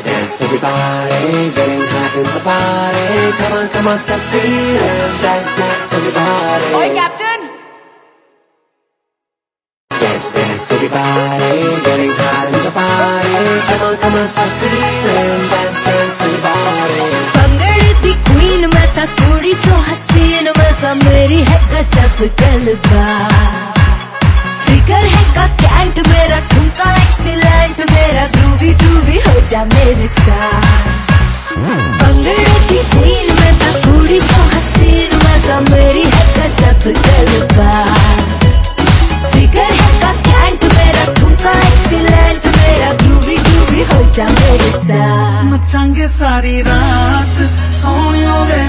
everybody, getting hot in the party. Come on, come on, stop feeling, dance, dance, everybody. Oi, Captain! Dance, dance, everybody, getting hot in the party. Come on, come on, stop feeling, dance, dance, everybody. भंगड़े दी queen मैं था थोड़ी सो हसीन मैं था मेरी है गजब तलबा फिकर है का कैंट मेरा ठुमका एक्सीलेंट मेरा ग्रूवी ग्रूवी हो जा मेरे साथ भंगड़े क्वीन मैं था थोड़ी सो हसीन मैं था मेरी है गजब तलबा फिकर है का मेरा ठुमका एक्सीलेंट मेरा ग्रूवी ग्रूवी हो जा मेरे साथ नचांगे सारी रात, सोनियो वे,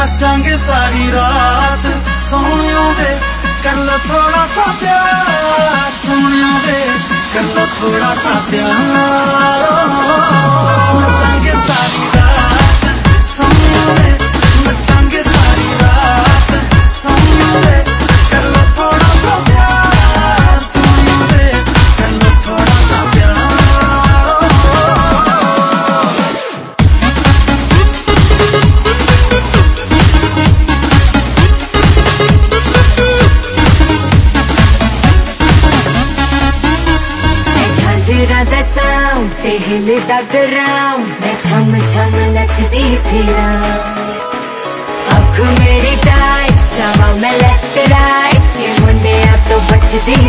नचांगे सारी रात, सोनियो वे कर लो थोड़ा सा प्यार। थोड़ा सा प्यार। मैं झांझरा दा साउंड ते हिलदा ग्राउंड मैं छम छम नचदी फिरा अख मेरी टाइट जावा मैं लेफ्ट राइट के मुंडे तो बचदी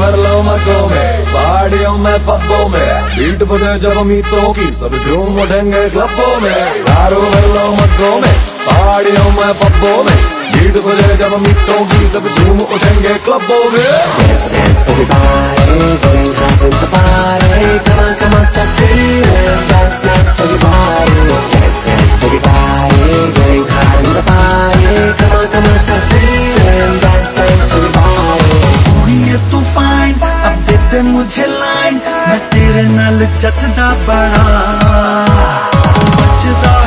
भर लो मगों में, पहाड़ियों में, पब्बों में। बीट बजे जब मीतों की, सब झूम उठेंगे क्लबों में। दारू भर लो मगों में, पहाड़ियों में, पब्बों में। बीट बजे जब मीतों की, सब झूम उठेंगे क्लबों में। लाइन अब दे दे मुझे लाइन मैं तेरे नाल चचदा बड़ा। चचदा